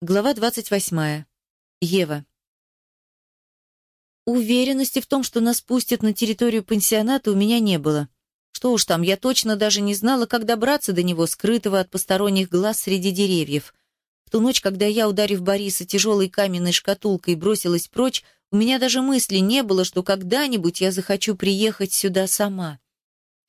Глава двадцать восьмая. Ева. Уверенности в том, что нас пустят на территорию пансионата, у меня не было. Что уж там, я точно даже не знала, как добраться до него, скрытого от посторонних глаз среди деревьев. В ту ночь, когда я, ударив Бориса тяжелой каменной шкатулкой, бросилась прочь, у меня даже мысли не было, что когда-нибудь я захочу приехать сюда сама.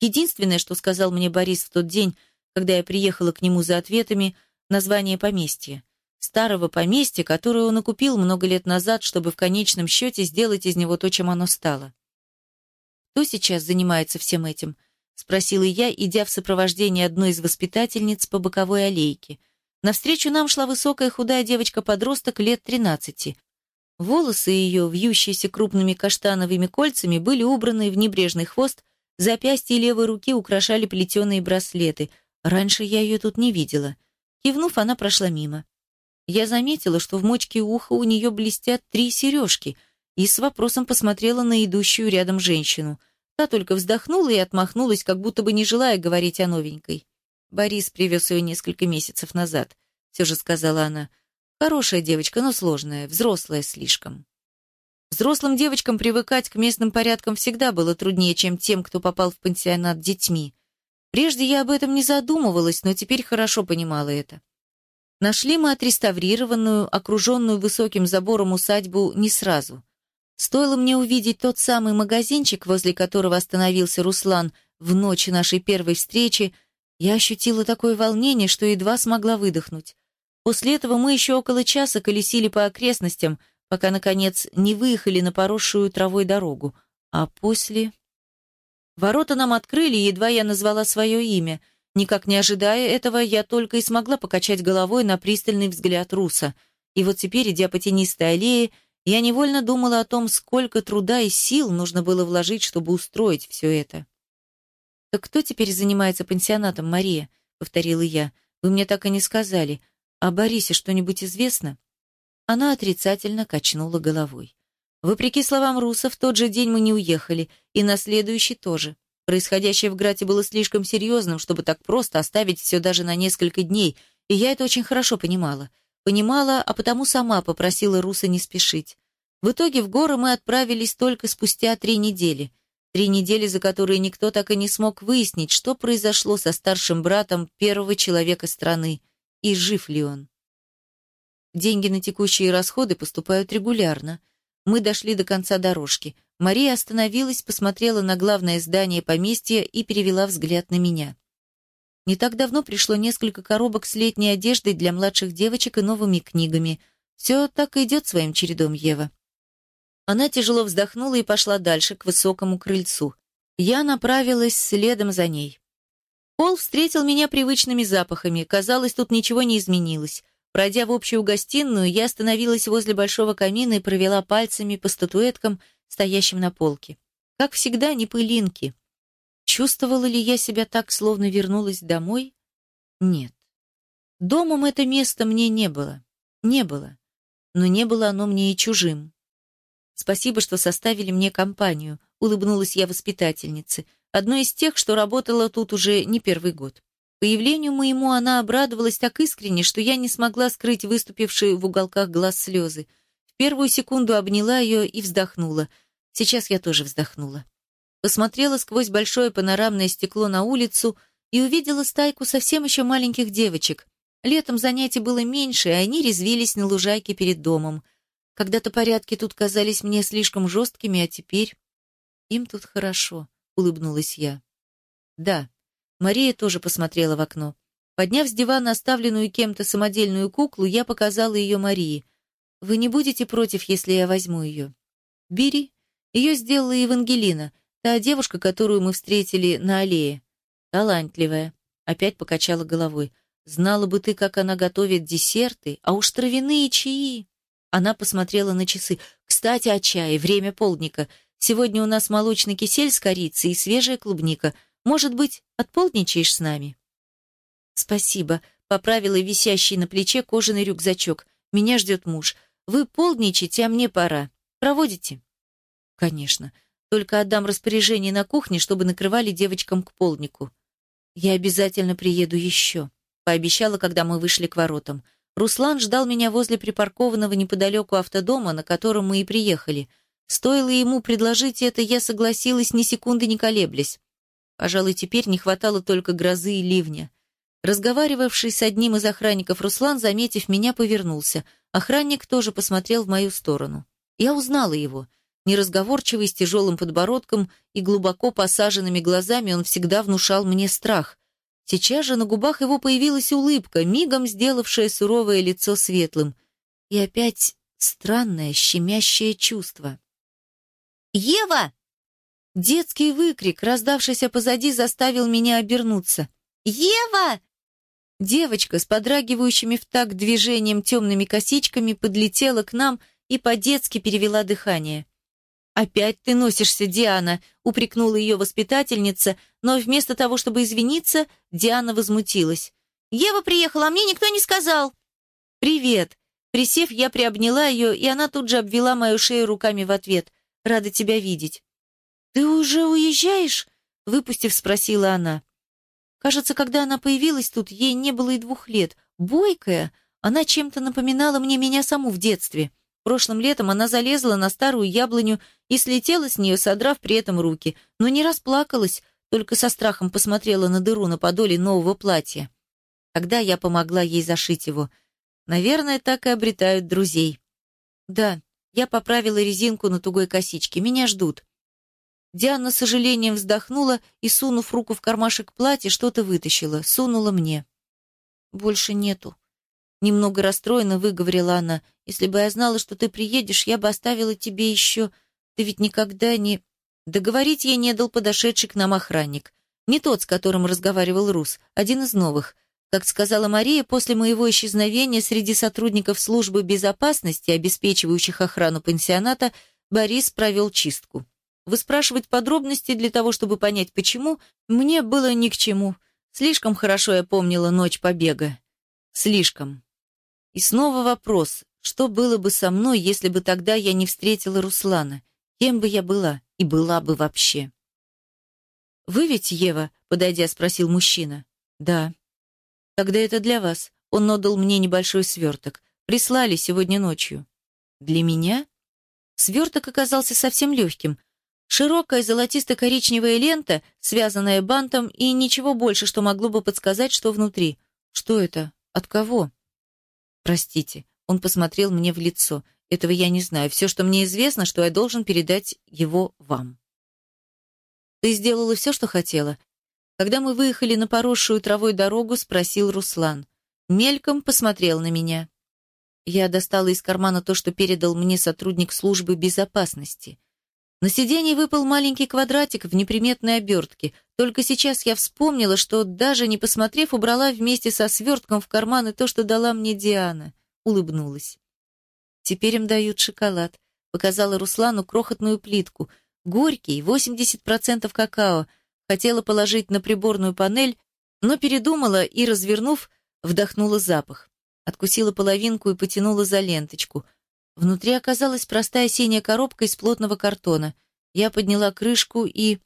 Единственное, что сказал мне Борис в тот день, когда я приехала к нему за ответами, название поместья старого поместья, которое он окупил много лет назад, чтобы в конечном счете сделать из него то, чем оно стало. «Кто сейчас занимается всем этим?» — спросила я, идя в сопровождении одной из воспитательниц по боковой аллейке. Навстречу нам шла высокая худая девочка-подросток лет тринадцати. Волосы ее, вьющиеся крупными каштановыми кольцами, были убраны в небрежный хвост, запястья левой руки украшали плетеные браслеты. Раньше я ее тут не видела. Кивнув, она прошла мимо. Я заметила, что в мочке уха у нее блестят три сережки, и с вопросом посмотрела на идущую рядом женщину. Та только вздохнула и отмахнулась, как будто бы не желая говорить о новенькой. Борис привез ее несколько месяцев назад, все же сказала она. Хорошая девочка, но сложная, взрослая слишком. Взрослым девочкам привыкать к местным порядкам всегда было труднее, чем тем, кто попал в пансионат детьми. Прежде я об этом не задумывалась, но теперь хорошо понимала это. Нашли мы отреставрированную, окруженную высоким забором усадьбу не сразу. Стоило мне увидеть тот самый магазинчик, возле которого остановился Руслан в ночь нашей первой встречи, я ощутила такое волнение, что едва смогла выдохнуть. После этого мы еще около часа колесили по окрестностям, пока, наконец, не выехали на поросшую травой дорогу. А после... Ворота нам открыли, едва я назвала свое имя — Никак не ожидая этого, я только и смогла покачать головой на пристальный взгляд Руса. И вот теперь, идя по тенистой аллее, я невольно думала о том, сколько труда и сил нужно было вложить, чтобы устроить все это. «Так кто теперь занимается пансионатом, Мария?» — повторила я. «Вы мне так и не сказали. О Борисе что-нибудь известно?» Она отрицательно качнула головой. Вопреки словам Руса, в тот же день мы не уехали, и на следующий тоже. Происходящее в Грате было слишком серьезным, чтобы так просто оставить все даже на несколько дней, и я это очень хорошо понимала. Понимала, а потому сама попросила Руса не спешить. В итоге в горы мы отправились только спустя три недели. Три недели, за которые никто так и не смог выяснить, что произошло со старшим братом первого человека страны, и жив ли он. Деньги на текущие расходы поступают регулярно. Мы дошли до конца дорожки. Мария остановилась, посмотрела на главное здание поместья и перевела взгляд на меня. Не так давно пришло несколько коробок с летней одеждой для младших девочек и новыми книгами. Все так и идет своим чередом, Ева. Она тяжело вздохнула и пошла дальше, к высокому крыльцу. Я направилась следом за ней. Пол встретил меня привычными запахами. Казалось, тут ничего не изменилось. Пройдя в общую гостиную, я остановилась возле большого камина и провела пальцами по статуэткам, стоящим на полке. Как всегда, не пылинки. Чувствовала ли я себя так, словно вернулась домой? Нет. Домом это место мне не было. Не было. Но не было оно мне и чужим. Спасибо, что составили мне компанию, улыбнулась я воспитательнице, одной из тех, что работала тут уже не первый год. Появлению моему она обрадовалась так искренне, что я не смогла скрыть выступившие в уголках глаз слезы первую секунду обняла ее и вздохнула. Сейчас я тоже вздохнула. Посмотрела сквозь большое панорамное стекло на улицу и увидела стайку совсем еще маленьких девочек. Летом занятий было меньше, и они резвились на лужайке перед домом. Когда-то порядки тут казались мне слишком жесткими, а теперь... Им тут хорошо, улыбнулась я. Да, Мария тоже посмотрела в окно. Подняв с дивана оставленную кем-то самодельную куклу, я показала ее Марии. Вы не будете против, если я возьму ее? Бери. Ее сделала Евангелина, та девушка, которую мы встретили на аллее. Талантливая. Опять покачала головой. Знала бы ты, как она готовит десерты, а уж травяные чаи. Она посмотрела на часы. Кстати, о чае. Время полдника. Сегодня у нас молочный кисель с корицей и свежая клубника. Может быть, отполдничаешь с нами? Спасибо. Поправила висящий на плече кожаный рюкзачок. Меня ждет муж. Вы полдничаете, а мне пора. Проводите? Конечно. Только отдам распоряжение на кухне, чтобы накрывали девочкам к полднику. Я обязательно приеду еще, пообещала, когда мы вышли к воротам. Руслан ждал меня возле припаркованного неподалеку автодома, на котором мы и приехали. Стоило ему предложить это, я согласилась, ни секунды не колеблясь. Пожалуй, теперь не хватало только грозы и ливня. Разговаривавший с одним из охранников Руслан, заметив меня, повернулся. Охранник тоже посмотрел в мою сторону. Я узнала его. Неразговорчивый, с тяжелым подбородком и глубоко посаженными глазами он всегда внушал мне страх. Сейчас же на губах его появилась улыбка, мигом сделавшая суровое лицо светлым. И опять странное, щемящее чувство. «Ева!» Детский выкрик, раздавшийся позади, заставил меня обернуться. «Ева!» Девочка с подрагивающими в такт движением темными косичками подлетела к нам и по-детски перевела дыхание. «Опять ты носишься, Диана!» — упрекнула ее воспитательница, но вместо того, чтобы извиниться, Диана возмутилась. «Ева приехала, а мне никто не сказал!» «Привет!» Присев, я приобняла ее, и она тут же обвела мою шею руками в ответ. «Рада тебя видеть!» «Ты уже уезжаешь?» — выпустив, спросила она. Кажется, когда она появилась тут, ей не было и двух лет. Бойкая, она чем-то напоминала мне меня саму в детстве. Прошлым летом она залезла на старую яблоню и слетела с нее, содрав при этом руки, но не расплакалась, только со страхом посмотрела на дыру на подоле нового платья. Тогда я помогла ей зашить его. Наверное, так и обретают друзей. Да, я поправила резинку на тугой косичке. Меня ждут. Диана с сожалением вздохнула и, сунув руку в кармашек платья, что-то вытащила, сунула мне. «Больше нету». Немного расстроенно выговорила она. «Если бы я знала, что ты приедешь, я бы оставила тебе еще... Ты ведь никогда не...» Договорить ей не дал подошедший к нам охранник. Не тот, с которым разговаривал Рус, один из новых. Как сказала Мария, после моего исчезновения среди сотрудников службы безопасности, обеспечивающих охрану пансионата, Борис провел чистку. Выспрашивать подробности для того, чтобы понять, почему, мне было ни к чему. Слишком хорошо я помнила ночь побега. Слишком. И снова вопрос, что было бы со мной, если бы тогда я не встретила Руслана? Кем бы я была? И была бы вообще? «Вы ведь Ева?» — подойдя, спросил мужчина. «Да». «Тогда это для вас. Он отдал мне небольшой сверток. Прислали сегодня ночью». «Для меня?» Сверток оказался совсем легким — Широкая золотисто-коричневая лента, связанная бантом, и ничего больше, что могло бы подсказать, что внутри. Что это? От кого? Простите, он посмотрел мне в лицо. Этого я не знаю. Все, что мне известно, что я должен передать его вам. Ты сделала все, что хотела? Когда мы выехали на поросшую травой дорогу, спросил Руслан. Мельком посмотрел на меня. Я достала из кармана то, что передал мне сотрудник службы безопасности — на сиденье выпал маленький квадратик в неприметной обертке. Только сейчас я вспомнила, что, даже не посмотрев, убрала вместе со свертком в карманы то, что дала мне Диана. Улыбнулась. «Теперь им дают шоколад», — показала Руслану крохотную плитку. Горький, 80% какао. Хотела положить на приборную панель, но передумала и, развернув, вдохнула запах. Откусила половинку и потянула за ленточку — Внутри оказалась простая синяя коробка из плотного картона. Я подняла крышку и...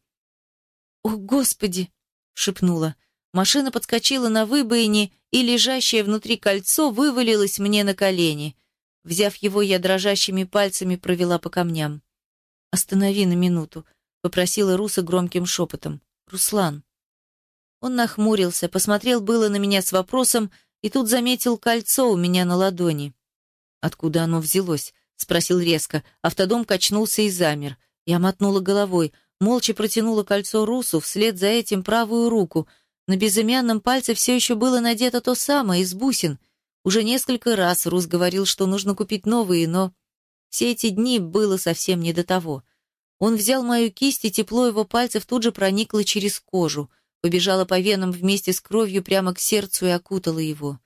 «О, Господи!» — шепнула. Машина подскочила на выбоине, и лежащее внутри кольцо вывалилось мне на колени. Взяв его, я дрожащими пальцами провела по камням. «Останови на минуту», — попросила Руса громким шепотом. «Руслан». Он нахмурился, посмотрел было на меня с вопросом и тут заметил кольцо у меня на ладони. «Откуда оно взялось?» — спросил резко. Автодом качнулся и замер. Я мотнула головой, молча протянула кольцо Русу, вслед за этим правую руку. На безымянном пальце все еще было надето то самое, из бусин. Уже несколько раз Рус говорил, что нужно купить новые, но... Все эти дни было совсем не до того. Он взял мою кисть, и тепло его пальцев тут же проникло через кожу, побежало по венам вместе с кровью прямо к сердцу и окутало его.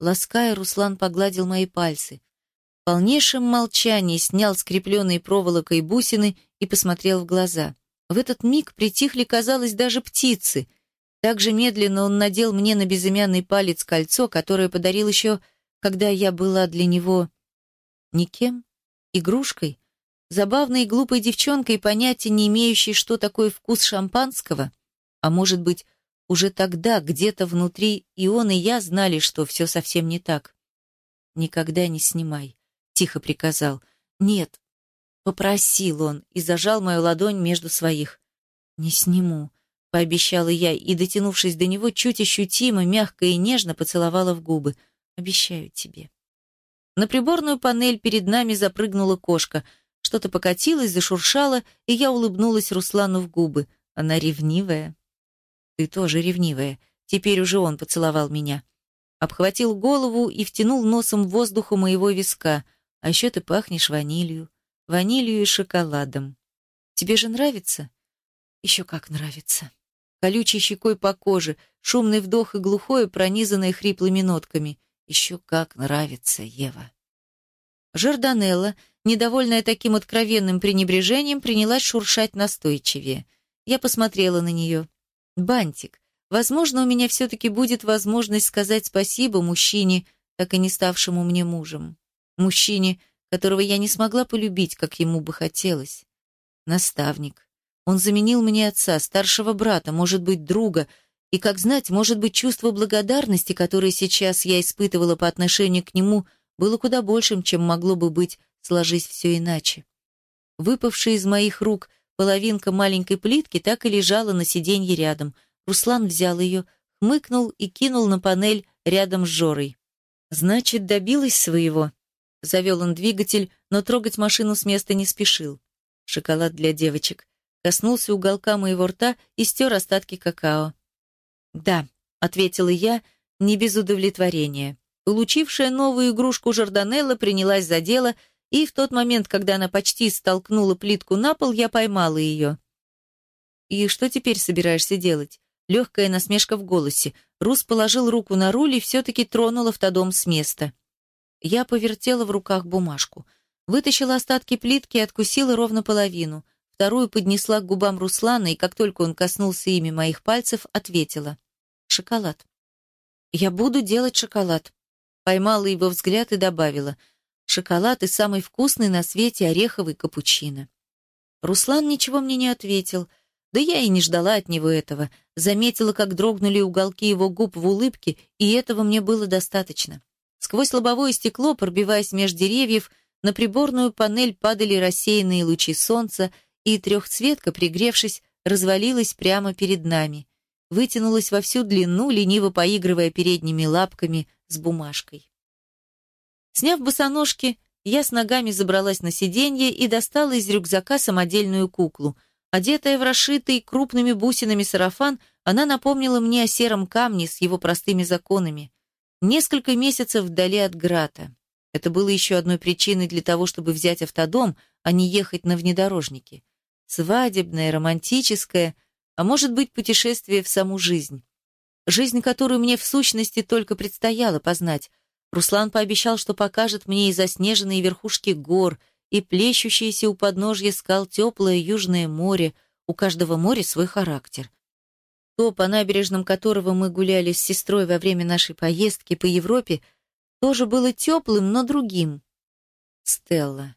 Лаская, Руслан погладил мои пальцы полнейшем молчании снял скрепленные проволокой бусины и посмотрел в глаза. В этот миг притихли, казалось, даже птицы. Так же медленно он надел мне на безымянный палец кольцо, которое подарил еще, когда я была для него никем, игрушкой, забавной и глупой девчонкой, понятия не имеющей, что такое вкус шампанского. А может быть, уже тогда, где-то внутри, и он, и я знали, что все совсем не так. «Никогда не снимай», — тихо приказал. «Нет», — попросил он и зажал мою ладонь между своих. «Не сниму», — пообещала я и, дотянувшись до него, чуть ощутимо, мягко и нежно поцеловала в губы. «Обещаю тебе». На приборную панель перед нами запрыгнула кошка. Что-то покатилось, зашуршало, и я улыбнулась Руслану в губы. Она ревнивая. «Ты тоже ревнивая». Теперь уже он поцеловал меня. Обхватил голову и втянул носом воздуха моего виска. А еще ты пахнешь ванилью. Ванилью и шоколадом. Тебе же нравится? Еще как нравится. Колючей щекой по коже, шумный вдох и глухое, пронизанное хриплыми нотками. Еще как нравится, Ева. Жорданелла, недовольная таким откровенным пренебрежением, принялась шуршать настойчивее. Я посмотрела на нее. Бантик. Возможно, у меня все-таки будет возможность сказать спасибо мужчине, так и не ставшему мне мужем. Мужчине, которого я не смогла полюбить, как ему бы хотелось. Наставник. Он заменил мне отца, старшего брата, может быть, друга, и, как знать, может быть, чувство благодарности, которое сейчас я испытывала по отношению к нему, было куда большим, чем могло бы быть, сложись все иначе. Выпавшая из моих рук половинка маленькой плитки так и лежала на сиденье рядом. Руслан взял ее, хмыкнул и кинул на панель рядом с Жорой. «Значит, добилась своего?» Завел он двигатель, но трогать машину с места не спешил. Шоколад для девочек. Коснулся уголка моего рта и стер остатки какао. «Да», — ответила я, не без удовлетворения. Получившая новую игрушку Жорданелла принялась за дело, и в тот момент, когда она почти столкнула плитку на пол, я поймала ее. «И что теперь собираешься делать?» Легкая насмешка в голосе. Рус положил руку на руль и все-таки тронул автодом с места. Я повертела в руках бумажку. Вытащила остатки плитки и откусила ровно половину. Вторую поднесла к губам Руслана, и как только он коснулся ими моих пальцев, ответила. «Шоколад». «Я буду делать шоколад». Поймала его взгляд и добавила. «Шоколад и самый вкусный на свете ореховый капучино». Руслан ничего мне не ответил, да я и не ждала от него этого. Заметила, как дрогнули уголки его губ в улыбке, и этого мне было достаточно. Сквозь лобовое стекло, пробиваясь меж деревьев, на приборную панель падали рассеянные лучи солнца, и трехцветка, пригревшись, развалилась прямо перед нами. Вытянулась во всю длину, лениво поигрывая передними лапками с бумажкой. Сняв босоножки, я с ногами забралась на сиденье и достала из рюкзака самодельную куклу. Одетая в расшитый крупными бусинами сарафан, она напомнила мне о сером камне с его простыми законами. Несколько месяцев вдали от Грата. Это было еще одной причиной для того, чтобы взять автодом, а не ехать на внедорожнике. Свадебное, романтическое, а может быть, путешествие в саму жизнь. Жизнь, которую мне в сущности только предстояло познать. Руслан пообещал, что покажет мне и заснеженные верхушки гор, и плещущееся у подножья скал теплое южное море, у каждого моря свой характер то, по набережным которого мы гуляли с сестрой во время нашей поездки по Европе, тоже было теплым, но другим. Стелла.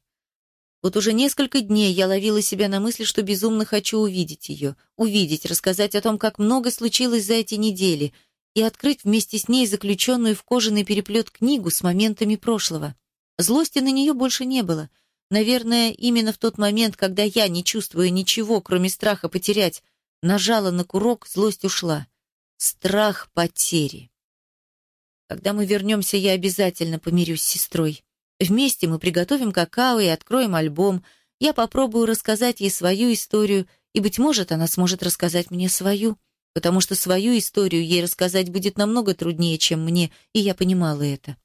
Вот уже несколько дней я ловила себя на мысли, что безумно хочу увидеть ее, увидеть, рассказать о том, как много случилось за эти недели, и открыть вместе с ней заключенную в кожаный переплет книгу с моментами прошлого. Злости на нее больше не было. Наверное, именно в тот момент, когда я, не чувствуя ничего, кроме страха потерять, Нажала на курок, злость ушла. Страх потери. Когда мы вернемся, я обязательно помирюсь с сестрой. Вместе мы приготовим какао и откроем альбом. Я попробую рассказать ей свою историю, и, быть может, она сможет рассказать мне свою, потому что свою историю ей рассказать будет намного труднее, чем мне, и я понимала это.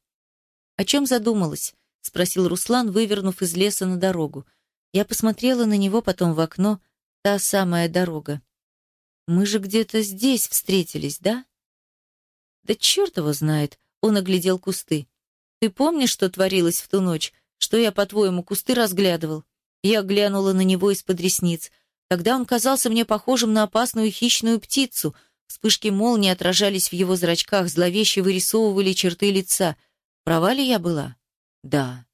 «О чем задумалась?» — спросил Руслан, вывернув из леса на дорогу. Я посмотрела на него, потом в окно. Та самая дорога. Мы же где-то здесь встретились, да? Да черт его знает, он оглядел кусты. Ты помнишь, что творилось в ту ночь? Что я, по-твоему, кусты разглядывал? Я глянула на него из-под ресниц. Тогда он казался мне похожим на опасную хищную птицу. Вспышки молнии отражались в его зрачках, зловеще вырисовывали черты лица. Права ли я была? Да.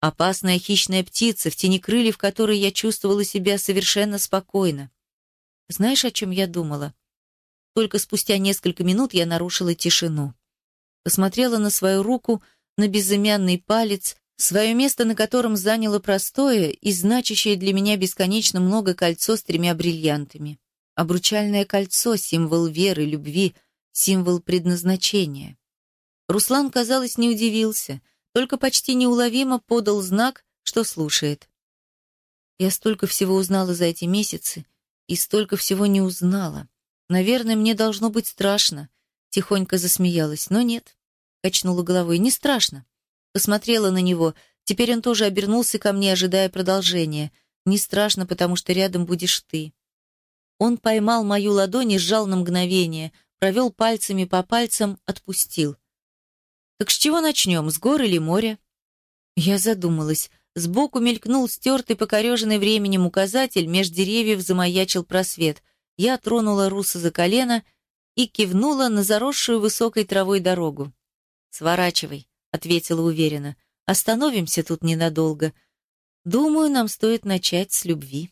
Опасная хищная птица, в тени крыльев которой я чувствовала себя совершенно спокойно. Знаешь, о чем я думала? Только спустя несколько минут я нарушила тишину. Посмотрела на свою руку, на безымянный палец, свое место на котором заняло простое и значащее для меня бесконечно много кольцо с тремя бриллиантами. Обручальное кольцо — символ веры, любви, символ предназначения. Руслан, казалось, не удивился, только почти неуловимо подал знак, что слушает. Я столько всего узнала за эти месяцы и столько всего не узнала. Наверное, мне должно быть страшно. Тихонько засмеялась, но нет. Качнула головой. Не страшно. Посмотрела на него. Теперь он тоже обернулся ко мне, ожидая продолжения. Не страшно, потому что рядом будешь ты. Он поймал мою ладонь и сжал на мгновение, провел пальцами по пальцам, отпустил. «Так с чего начнем, с гор или моря?» Я задумалась. Сбоку мелькнул стертый, покореженный временем указатель, меж деревьев замаячил просвет. Я тронула Руса за колено и кивнула на заросшую высокой травой дорогу. «Сворачивай», — ответила уверенно. «Остановимся тут ненадолго. Думаю, нам стоит начать с любви».